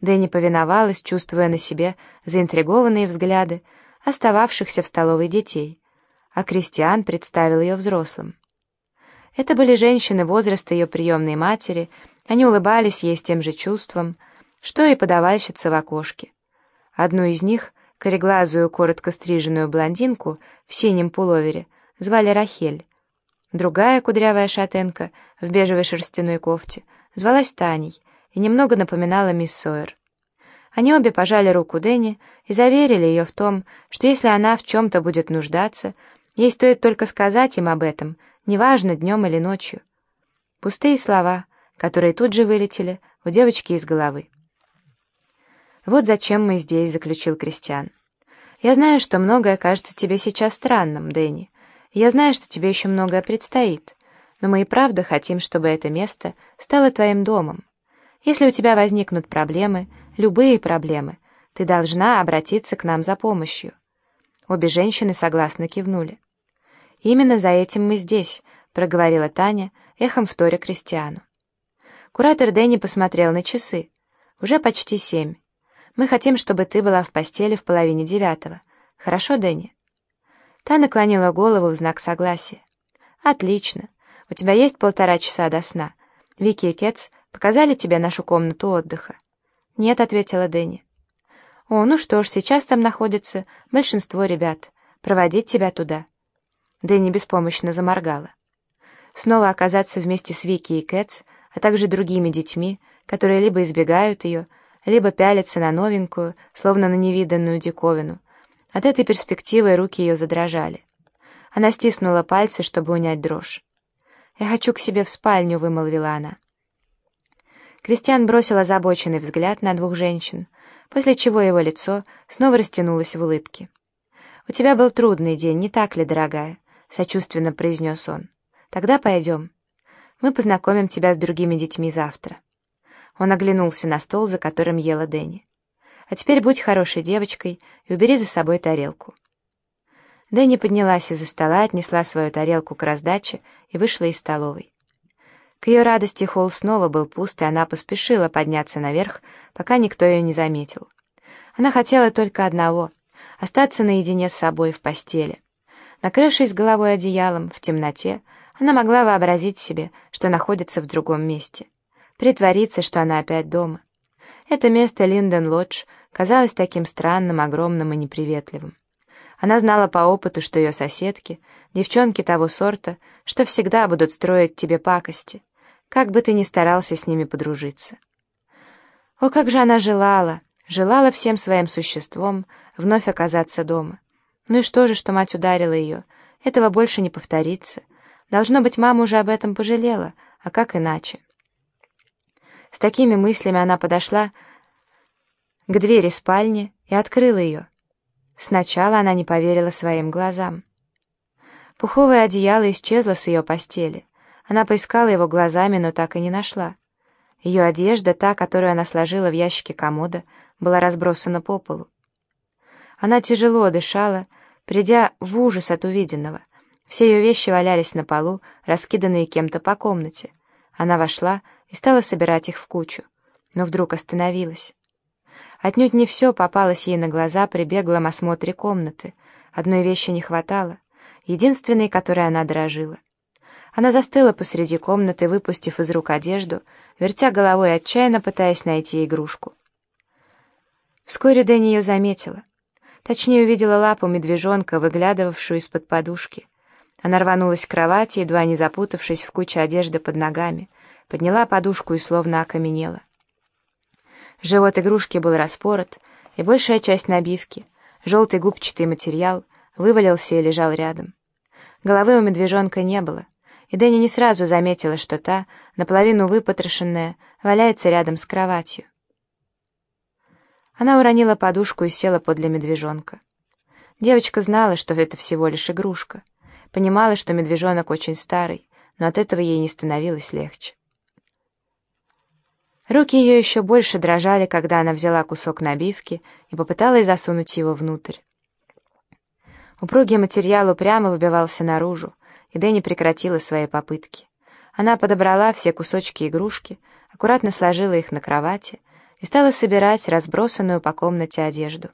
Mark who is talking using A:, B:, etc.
A: Дэнни повиновалась, чувствуя на себе заинтригованные взгляды остававшихся в столовой детей, а Кристиан представил ее взрослым. Это были женщины возраста ее приемной матери, они улыбались ей с тем же чувством, что и подавальщица в окошке. Одну из них, кореглазую, коротко стриженную блондинку в синем пуловере, звали Рахель. Другая кудрявая шатенка в бежевой шерстяной кофте звалась Таней и немного напоминала мисс Сойер. Они обе пожали руку Дэнни и заверили ее в том, что если она в чем-то будет нуждаться, ей стоит только сказать им об этом, неважно, днем или ночью. Пустые слова, которые тут же вылетели у девочки из головы. «Вот зачем мы здесь», — заключил Кристиан. «Я знаю, что многое кажется тебе сейчас странным, Дэнни. Я знаю, что тебе еще многое предстоит, но мы и правда хотим, чтобы это место стало твоим домом. Если у тебя возникнут проблемы, любые проблемы, ты должна обратиться к нам за помощью». Обе женщины согласно кивнули. «Именно за этим мы здесь», — проговорила Таня, эхом вторя Кристиану. Куратор Дэнни посмотрел на часы. «Уже почти семь. Мы хотим, чтобы ты была в постели в половине девятого. Хорошо, Дэнни?» Та наклонила голову в знак согласия. «Отлично. У тебя есть полтора часа до сна. Вики и Кетс показали тебе нашу комнату отдыха?» «Нет», — ответила Дэнни. «О, ну что ж, сейчас там находится большинство ребят. Проводить тебя туда». Дэнни беспомощно заморгала. Снова оказаться вместе с Вики и Кэтс, а также другими детьми, которые либо избегают ее, либо пялятся на новенькую, словно на невиданную диковину. От этой перспективы руки ее задрожали. Она стиснула пальцы, чтобы унять дрожь. «Я хочу к себе в спальню», — вымолвила она. Кристиан бросил озабоченный взгляд на двух женщин, после чего его лицо снова растянулось в улыбке. «У тебя был трудный день, не так ли, дорогая?» — сочувственно произнес он. «Тогда пойдем. Мы познакомим тебя с другими детьми завтра». Он оглянулся на стол, за которым ела Дэнни. «А теперь будь хорошей девочкой и убери за собой тарелку». Дэнни поднялась из-за стола, отнесла свою тарелку к раздаче и вышла из столовой. К ее радости холл снова был пуст, и она поспешила подняться наверх, пока никто ее не заметил. Она хотела только одного — остаться наедине с собой в постели. Накрывшись головой одеялом, в темноте, она могла вообразить себе, что находится в другом месте. Притвориться, что она опять дома. Это место Линден-Лодж казалось таким странным, огромным и неприветливым. Она знала по опыту, что ее соседки, девчонки того сорта, что всегда будут строить тебе пакости, как бы ты ни старался с ними подружиться. О, как же она желала, желала всем своим существом вновь оказаться дома. Ну и что же, что мать ударила ее? Этого больше не повторится. Должно быть, мама уже об этом пожалела, а как иначе? С такими мыслями она подошла к двери спальни и открыла ее. Сначала она не поверила своим глазам. Пуховое одеяло исчезло с ее постели. Она поискала его глазами, но так и не нашла. Ее одежда, та, которую она сложила в ящике комода, была разбросана по полу. Она тяжело дышала, придя в ужас от увиденного. Все ее вещи валялись на полу, раскиданные кем-то по комнате. Она вошла и стала собирать их в кучу, но вдруг остановилась. Отнюдь не все попалось ей на глаза при беглом осмотре комнаты. Одной вещи не хватало, единственной, которой она дорожила — она застыла посреди комнаты, выпустив из рук одежду, вертя головой отчаянно пытаясь найти игрушку. Вскоре Дэнни ее заметила. Точнее, увидела лапу медвежонка, выглядывавшую из-под подушки. Она рванулась к кровати, едва не запутавшись в куче одежды под ногами, подняла подушку и словно окаменела. Живот игрушки был распорот, и большая часть набивки, желтый губчатый материал, вывалился и лежал рядом. Головы у медвежонка не было и Дэнни не сразу заметила, что та, наполовину выпотрошенная, валяется рядом с кроватью. Она уронила подушку и села подле медвежонка. Девочка знала, что это всего лишь игрушка, понимала, что медвежонок очень старый, но от этого ей не становилось легче. Руки ее еще больше дрожали, когда она взяла кусок набивки и попыталась засунуть его внутрь. Упругий материал упрямо выбивался наружу, и Дэнни прекратила свои попытки. Она подобрала все кусочки игрушки, аккуратно сложила их на кровати и стала собирать разбросанную по комнате одежду.